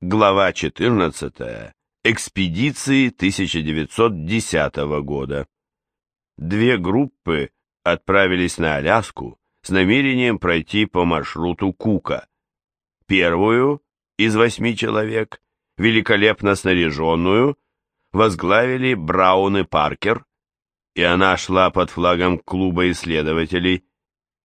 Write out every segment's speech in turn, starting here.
Глава 14. Экспедиции 1910 года. Две группы отправились на Аляску с намерением пройти по маршруту Кука. Первую из восьми человек, великолепно снаряженную, возглавили Браун и Паркер, и она шла под флагом клуба исследователей.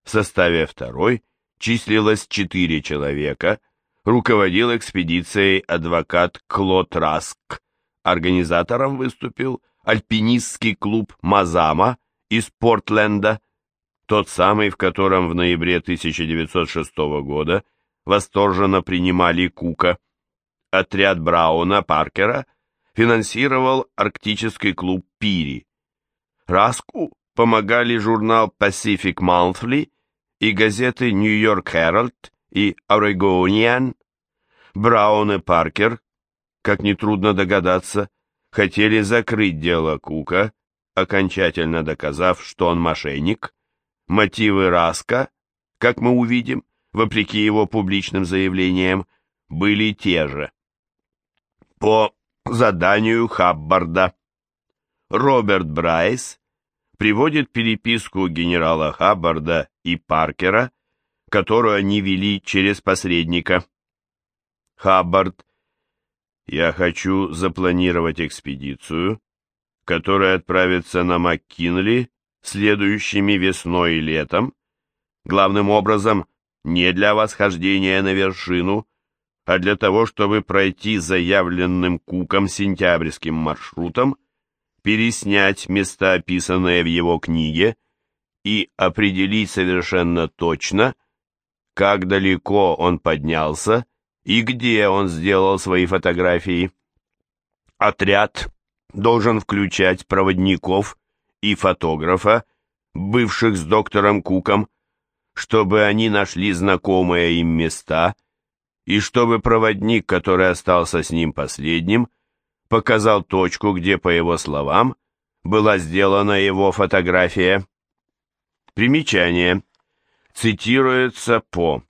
В составе второй числилось четыре человека – руководил экспедицией адвокат Клод Раск. Организатором выступил альпинистский клуб «Мазама» из Портленда, тот самый, в котором в ноябре 1906 года восторженно принимали Кука. Отряд Брауна Паркера финансировал арктический клуб «Пири». Раску помогали журнал Pacific Monthly и газеты New York Herald и Орегониан, Браун и Паркер, как нетрудно догадаться, хотели закрыть дело Кука, окончательно доказав, что он мошенник. Мотивы Раска, как мы увидим, вопреки его публичным заявлениям, были те же. По заданию Хаббарда Роберт Брайс приводит переписку генерала Хаббарда и Паркера которую они вели через посредника. Хаббард, я хочу запланировать экспедицию, которая отправится на МакКинли следующими весной и летом, главным образом не для восхождения на вершину, а для того, чтобы пройти заявленным Куком сентябрьским маршрутом, переснять места, описанные в его книге, и определить совершенно точно, как далеко он поднялся и где он сделал свои фотографии. Отряд должен включать проводников и фотографа, бывших с доктором Куком, чтобы они нашли знакомые им места, и чтобы проводник, который остался с ним последним, показал точку, где, по его словам, была сделана его фотография. Примечание цитируется по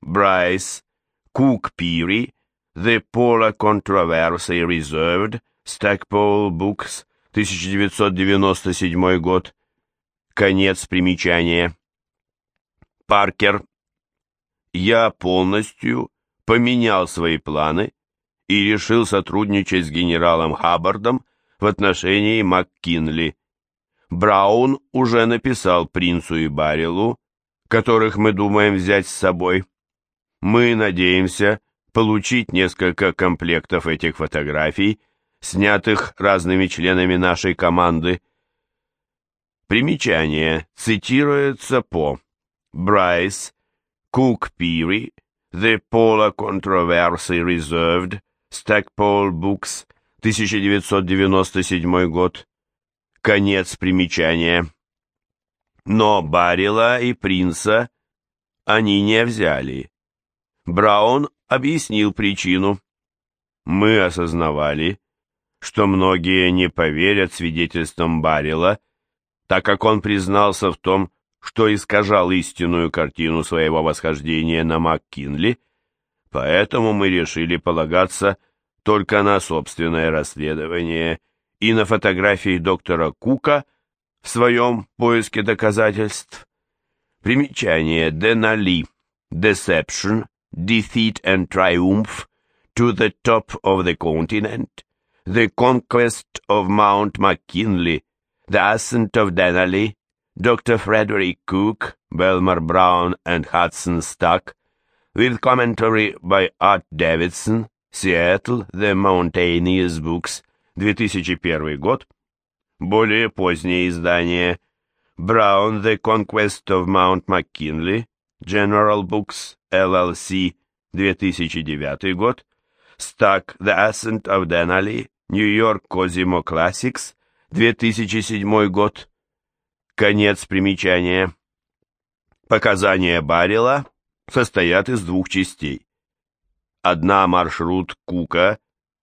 Брайс, Кук Пири, The Polar Controversy Reserved, Stackpole Books, 1997 год. Конец примечания. Паркер. Я полностью поменял свои планы и решил сотрудничать с генералом Хаббардом в отношении МакКинли. Браун уже написал принцу и Баррелу которых мы думаем взять с собой. Мы надеемся получить несколько комплектов этих фотографий, снятых разными членами нашей команды. Примечание цитируется по Брайс, Кук Пири, The Polar Controversy Reserved, Stackpole Books, 1997 год. Конец примечания. Но Барила и Принца они не взяли. Браун объяснил причину. Мы осознавали, что многие не поверят свидетельствам Барила, так как он признался в том, что искажал истинную картину своего восхождения на МакКинли, поэтому мы решили полагаться только на собственное расследование и на фотографии доктора Кука – в своем поиске доказательств. Примечание Денали. Deception, Defeat and Triumph, To the Top of the Continent, The Conquest of Mount McKinley, The Ascent of Denali, Dr. Frederick Cook, Belmar Brown and Hudson Stuck, with commentary by Art Davidson, Seattle, The Mountaineers Books, 2001 год, более позднее издание Brown The Conquest of Mount McKinley, General Books, LLC, 2009 год, Stuck The Ascent of Denali, New York Cosimo Classics, 2007 год. Конец примечания. Показания Баррела состоят из двух частей. Одна маршрут Кука,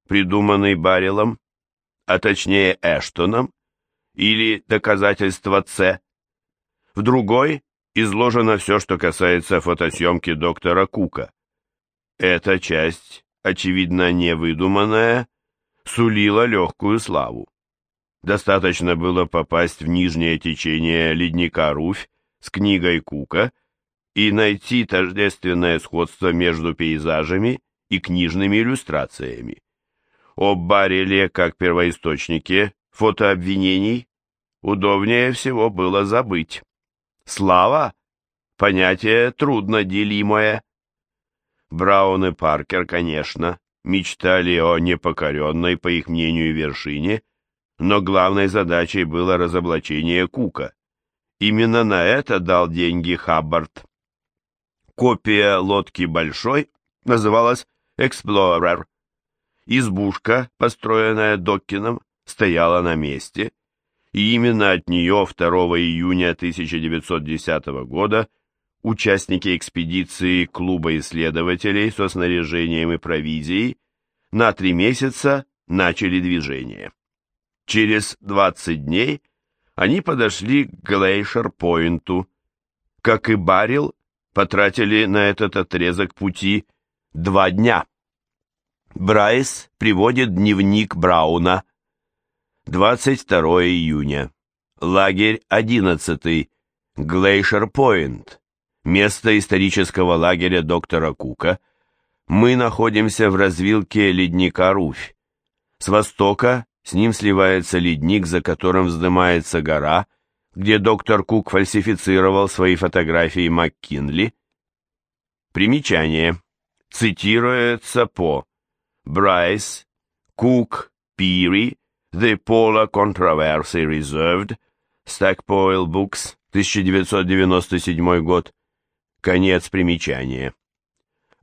придуманный Баррелом, а точнее Эштоном, или доказательство С. В другой изложено все, что касается фотосъемки доктора Кука. Эта часть очевидно невыдуманное, сулило легкую славу. Достаточно было попасть в нижнее течение ледника Руфь с книгой Кука и найти тождественное сходство между пейзажами и книжными иллюстрациями. Об Барреле как первоисточнике фотообвинений удобнее всего было забыть. Слава — понятие трудноделимое. Браун и Паркер, конечно, мечтали о непокоренной, по их мнению, вершине, но главной задачей было разоблачение Кука. Именно на это дал деньги Хаббард. Копия лодки «Большой» называлась «Эксплорер». Избушка, построенная Доккином, стояла на месте, и именно от нее 2 июня 1910 года участники экспедиции Клуба исследователей со снаряжением и провизией на три месяца начали движение. Через 20 дней они подошли к Глейшер-Пойнту. Как и Барил, потратили на этот отрезок пути два дня. Брайс приводит дневник Брауна. 22 июня. Лагерь 11. Глейшер-Пойнт. Место исторического лагеря доктора Кука. Мы находимся в развилке ледника Руфь. С востока с ним сливается ледник, за которым вздымается гора, где доктор Кук фальсифицировал свои фотографии МакКинли. Примечание. Цитируется по Брайс, Кук, Пири, The Polar Controversy Reserved, Stackpole Books, 1997 год. Конец примечания.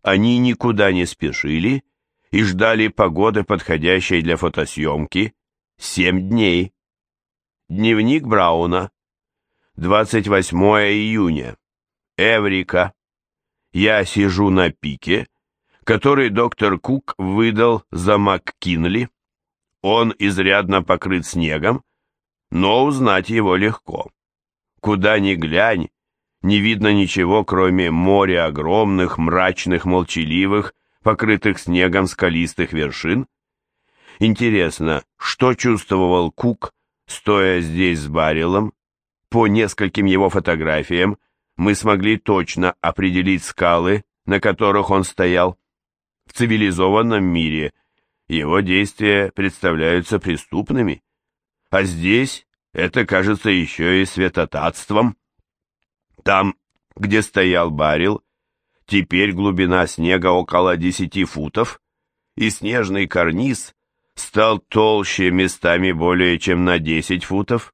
Они никуда не спешили и ждали погоды, подходящей для фотосъемки, семь дней. Дневник Брауна. 28 июня. Эврика. Я сижу на пике, который доктор Кук выдал за МакКинли. Он изрядно покрыт снегом, но узнать его легко. Куда ни глянь, не видно ничего, кроме моря огромных, мрачных, молчаливых, покрытых снегом скалистых вершин. Интересно, что чувствовал Кук, стоя здесь с Баррелом? По нескольким его фотографиям мы смогли точно определить скалы, на которых он стоял. В цивилизованном мире его действия представляются преступными, а здесь это кажется еще и святотатством. Там, где стоял Барил, Теперь глубина снега около 10 футов, и снежный карниз стал толще местами более чем на 10 футов.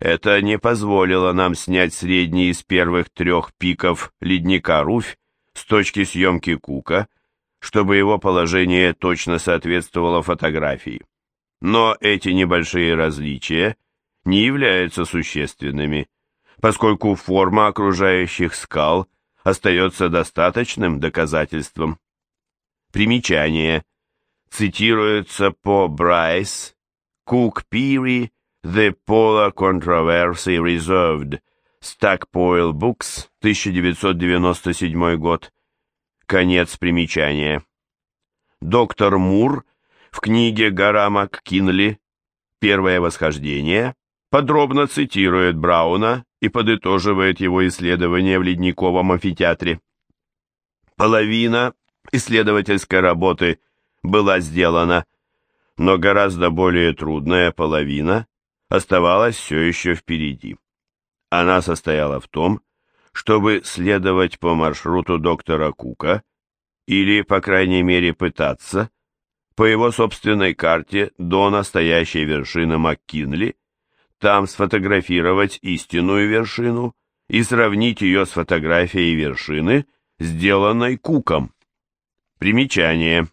Это не позволило нам снять средний из первых трех пиков ледника Руфь с точки съемки Кука, чтобы его положение точно соответствовало фотографии. Но эти небольшие различия не являются существенными, поскольку форма окружающих скал – остается достаточным доказательством. Примечание. Цитируется по Брайс, Cook Peary, The Polar Controversy Reserved, Stackpole Books, 1997 год. Конец примечания. Доктор Мур в книге Гора МакКинли «Первое восхождение» подробно цитирует Брауна и подытоживает его исследования в ледниковом амфитеатре. Половина исследовательской работы была сделана, но гораздо более трудная половина оставалась все еще впереди. Она состояла в том, чтобы следовать по маршруту доктора Кука, или, по крайней мере, пытаться, по его собственной карте до настоящей вершины МакКинли, там сфотографировать истинную вершину и сравнить ее с фотографией вершины, сделанной Куком. Примечание.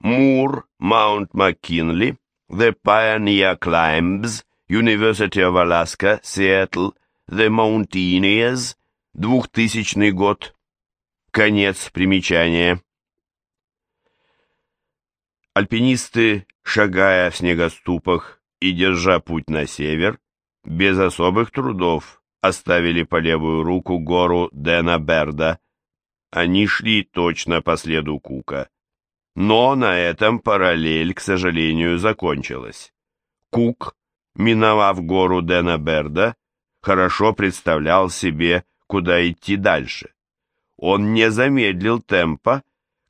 Мур, Маунт Маккинли, The Pioneer Climbs, University of Alaska, Seattle, The Mountaineers, 2000 год. Конец примечания. Альпинисты, шагая в снегоступах и держа путь на север, без особых трудов оставили по левую руку гору Дэна Берда. Они шли точно по следу Кука. Но на этом параллель, к сожалению, закончилась. Кук, миновав гору Дэна Берда, хорошо представлял себе, куда идти дальше. Он не замедлил темпа,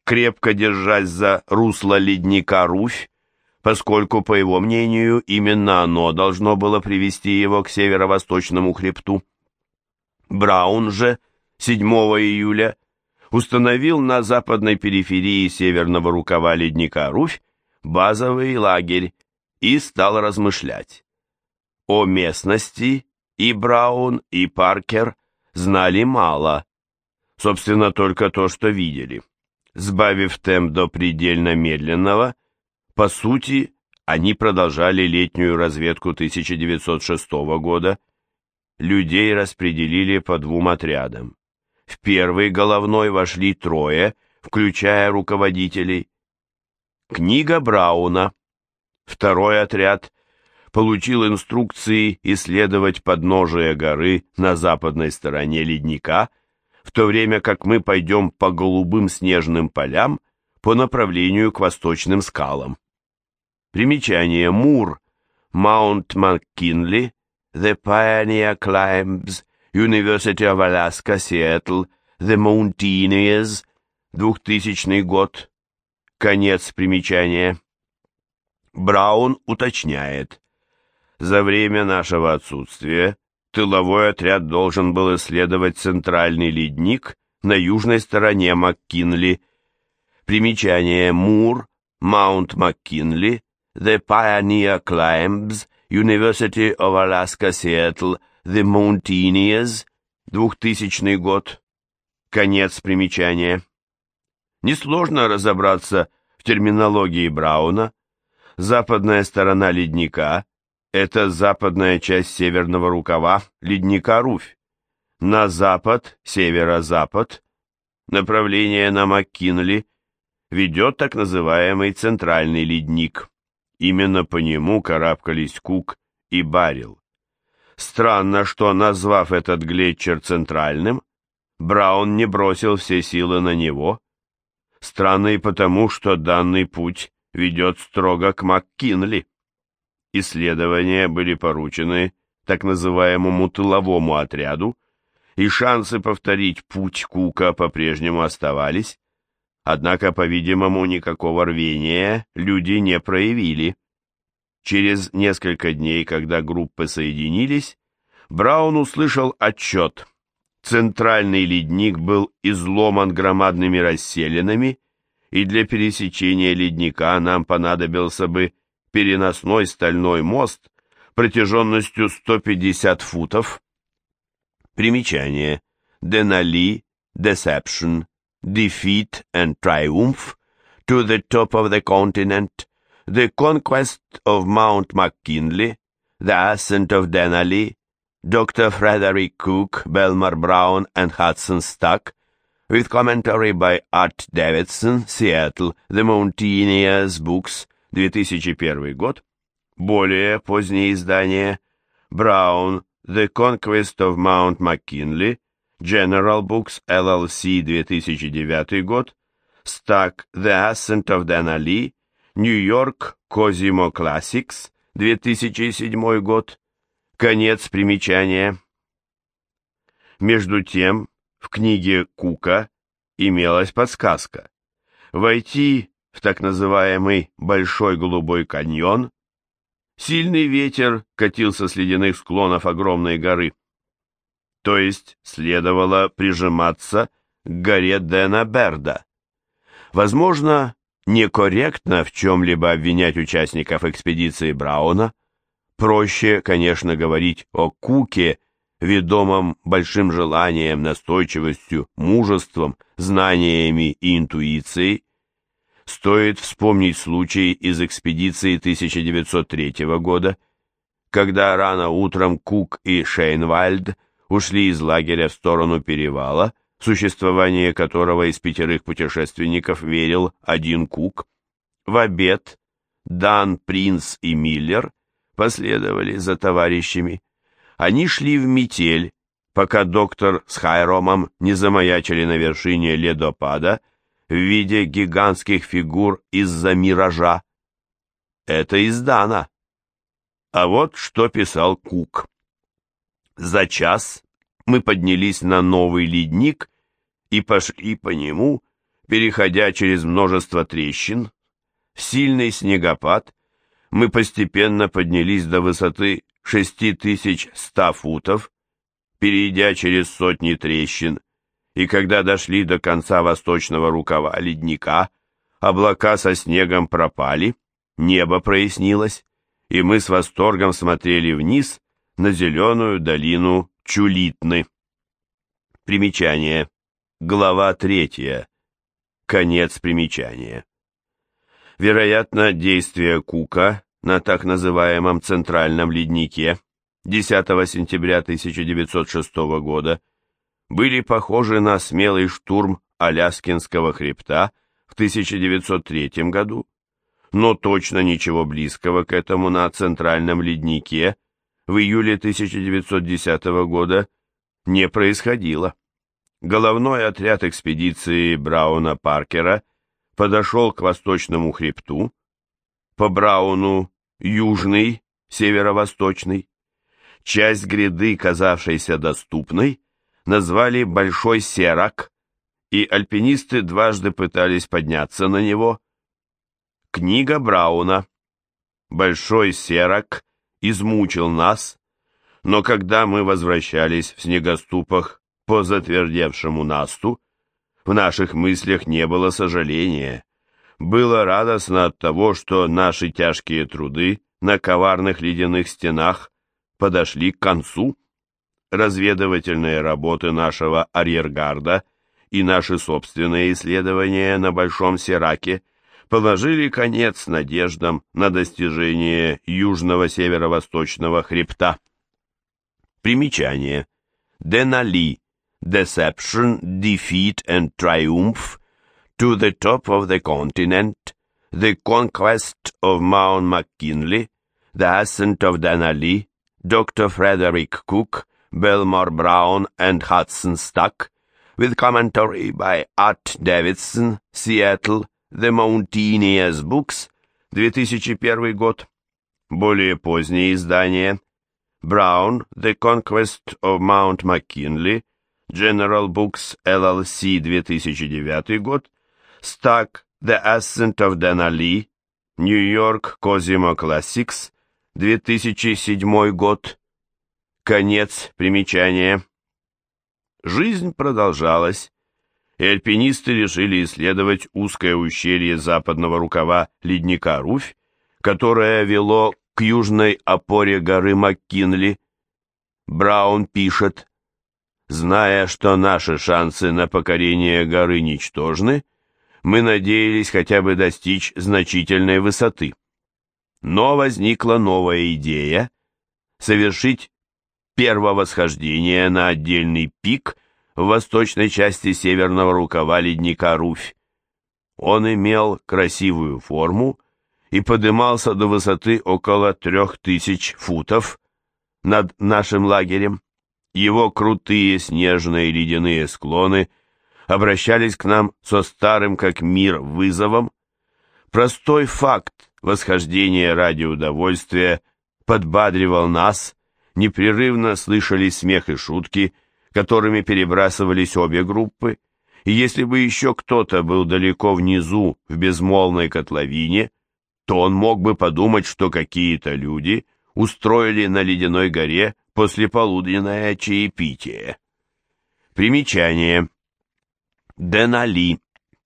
крепко держась за русло ледника Руфь, поскольку, по его мнению, именно оно должно было привести его к северо-восточному хребту. Браун же 7 июля установил на западной периферии северного рукава ледника Руфь базовый лагерь и стал размышлять. О местности и Браун, и Паркер знали мало, собственно, только то, что видели. Сбавив темп до предельно медленного, по сути, они продолжали летнюю разведку 1906 года. Людей распределили по двум отрядам. В первый головной вошли трое, включая руководителей. Книга Брауна. Второй отряд получил инструкции исследовать подножие горы на западной стороне ледника, в то время как мы пойдем по голубым снежным полям по направлению к восточным скалам. Примечание Мур, Маунт МакКинли, The Pioneer Climbs, University of Alaska, Seattle, The Mountaineers, 2000 год. Конец примечания. Браун уточняет. За время нашего отсутствия тыловой отряд должен был исследовать центральный ледник на южной стороне МакКинли. Примечание Мур, Маунт МакКинли, The Pioneer Climbs, University of Alaska, Seattle, The Mountaineers, 2000 год. Конец примечания. Несложно разобраться в терминологии Брауна. Западная сторона ледника – это западная часть северного рукава ледника Руфь. На запад, северо-запад, направление на МакКинли ведет так называемый центральный ледник. Именно по нему карабкались Кук и Барил. Странно, что, назвав этот глетчер центральным, Браун не бросил все силы на него. Странно и потому, что данный путь ведет строго к МакКинли. Исследования были поручены так называемому тыловому отряду, и шансы повторить путь Кука по-прежнему оставались, однако, по-видимому, никакого рвения люди не проявили. Через несколько дней, когда группы соединились, Браун услышал отчет. Центральный ледник был изломан громадными расселинами, и для пересечения ледника нам понадобился бы переносной стальной мост протяженностью 150 футов. Примечание. Денали, Deception, Defeat and Triumph to the top of the continent The Conquest of Mount McKinley, The Ascent of Denali, Dr. Frederick Cook, Belmar Brown, and Hudson Stuck, with commentary by Art Davidson, Seattle, The Mountaineers Books, 2001 год, более позднее издание, Brown, The Conquest of Mount McKinley, General Books, LLC, 2009 год, Stuck, The Ascent of Denali, Нью-Йорк, Козимо Classics, 2007 год. Конец примечания. Между тем, в книге Кука имелась подсказка. Войти в так называемый Большой Голубой каньон. Сильный ветер катился с ледяных склонов огромной горы. То есть следовало прижиматься к горе Дэна Берда. Возможно, некорректно в чем-либо обвинять участников экспедиции Брауна. Проще, конечно, говорить о Куке, ведомом большим желанием, настойчивостью, мужеством, знаниями и интуицией. Стоит вспомнить случай из экспедиции 1903 года, когда рано утром Кук и Шейнвальд ушли из лагеря в сторону перевала, существование которого из пятерых путешественников верил один Кук. В обед Дан, Принц и Миллер последовали за товарищами. Они шли в метель, пока доктор с Хайромом не замаячили на вершине ледопада, в виде гигантских фигур из-за миража. Это из Дана. А вот что писал Кук. За час мы поднялись на новый ледник и пошли по нему, переходя через множество трещин. В сильный снегопад мы постепенно поднялись до высоты 6100 футов, перейдя через сотни трещин, и когда дошли до конца восточного рукава ледника, облака со снегом пропали, небо прояснилось, и мы с восторгом смотрели вниз на зеленую долину Чулитны. Примечание. Глава третья. Конец примечания. Вероятно, действия Кука на так называемом Центральном леднике 10 сентября 1906 года были похожи на смелый штурм Аляскинского хребта в 1903 году, но точно ничего близкого к этому на Центральном леднике в июле 1910 года не происходило. Головной отряд экспедиции Брауна Паркера подошел к восточному хребту, по Брауну южный, северо-восточный. Часть гряды, казавшейся доступной, назвали Большой Серак, и альпинисты дважды пытались подняться на него. Книга Брауна «Большой Серак» измучил нас, но когда мы возвращались в снегоступах по затвердевшему насту, в наших мыслях не было сожаления. Было радостно от того, что наши тяжкие труды на коварных ледяных стенах подошли к концу. Разведывательные работы нашего арьергарда и наши собственные исследования на Большом Сераке – положили конец надеждам на достижение южного северо-восточного хребта. Примечание. Денали. Deception, Defeat and Triumph. To the top of the continent. The conquest of Mount McKinley. The ascent of Denali. Dr. Frederick Cook. Belmore Brown and Hudson Stuck. With commentary by Art Davidson, Seattle, The Mountaineers Books, 2001 год. Более поздние издания. Brown, The Conquest of Mount McKinley, General Books LLC, 2009 год. Stuck, The Ascent of Denali, New York Cosimo Classics, 2007 год. Конец примечания. Жизнь продолжалась, и альпинисты решили исследовать узкое ущелье западного рукава ледника Руфь, которое вело к южной опоре горы Маккинли. Браун пишет, «Зная, что наши шансы на покорение горы ничтожны, мы надеялись хотя бы достичь значительной высоты. Но возникла новая идея — совершить первое восхождение на отдельный пик — в восточной части северного рукава ледника Руфь. Он имел красивую форму и подымался до высоты около трех тысяч футов над нашим лагерем. Его крутые снежные ледяные склоны обращались к нам со старым как мир вызовом. Простой факт восхождения ради удовольствия подбадривал нас, непрерывно слышались смех и шутки, которыми перебрасывались обе группы, и если бы еще кто-то был далеко внизу в безмолвной котловине, то он мог бы подумать, что какие-то люди устроили на ледяной горе послеполуденное чаепитие. Примечание. Денали.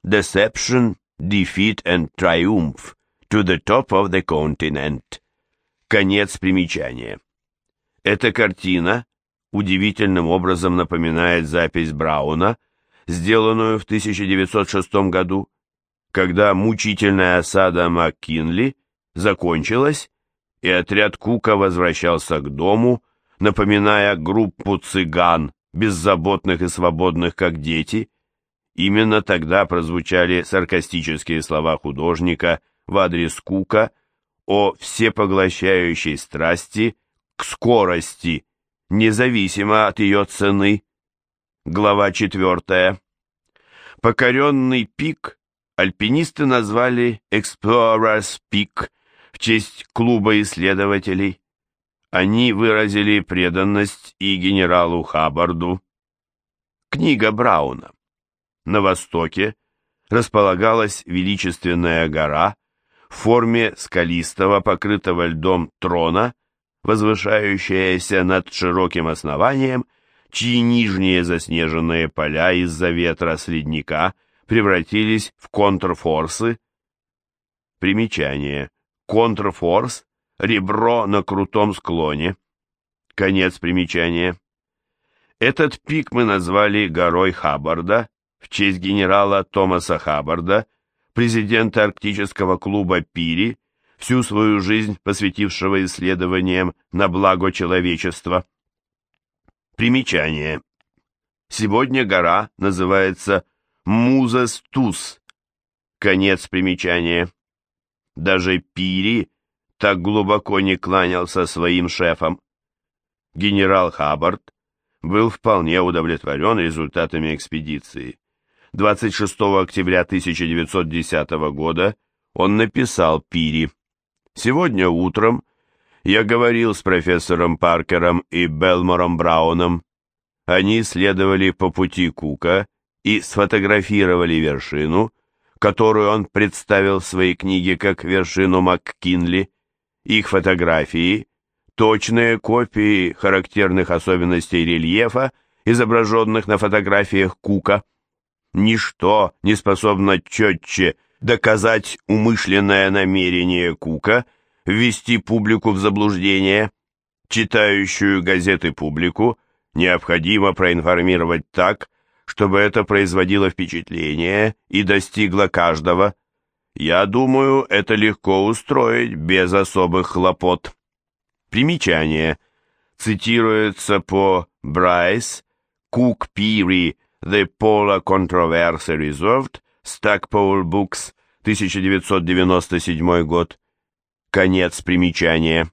Deception, Defeat and Triumph to the top of the continent. Конец примечания. Эта картина удивительным образом напоминает запись Брауна, сделанную в 1906 году, когда мучительная осада МакКинли закончилась, и отряд Кука возвращался к дому, напоминая группу цыган, беззаботных и свободных, как дети. Именно тогда прозвучали саркастические слова художника в адрес Кука о всепоглощающей страсти к скорости, независимо от ее цены. Глава 4. Покоренный пик альпинисты назвали Explorers Peak в честь клуба исследователей. Они выразили преданность и генералу Хаббарду. Книга Брауна. На востоке располагалась величественная гора в форме скалистого, покрытого льдом трона, возвышающаяся над широким основанием, чьи нижние заснеженные поля из-за ветра с ледника превратились в контрфорсы. Примечание. Контрфорс — ребро на крутом склоне. Конец примечания. Этот пик мы назвали горой Хаббарда в честь генерала Томаса Хаббарда, президента арктического клуба Пири, всю свою жизнь посвятившего исследованиям на благо человечества. Примечание. Сегодня гора называется Музас-Тус. Конец примечания. Даже Пири так глубоко не кланялся своим шефам. Генерал Хаббард был вполне удовлетворен результатами экспедиции. 26 октября 1910 года он написал Пири. «Сегодня утром я говорил с профессором Паркером и Белмором Брауном. Они следовали по пути Кука и сфотографировали вершину, которую он представил в своей книге как вершину МакКинли. Их фотографии – точные копии характерных особенностей рельефа, изображенных на фотографиях Кука. Ничто не способно четче доказать умышленное намерение Кука ввести публику в заблуждение. Читающую газеты публику необходимо проинформировать так, чтобы это производило впечатление и достигло каждого. Я думаю, это легко устроить без особых хлопот. Примечание. Цитируется по Брайс, Кук Пири, The Polar Controversy Resolved, Stackpole Books, 1997 год. Конец примечания.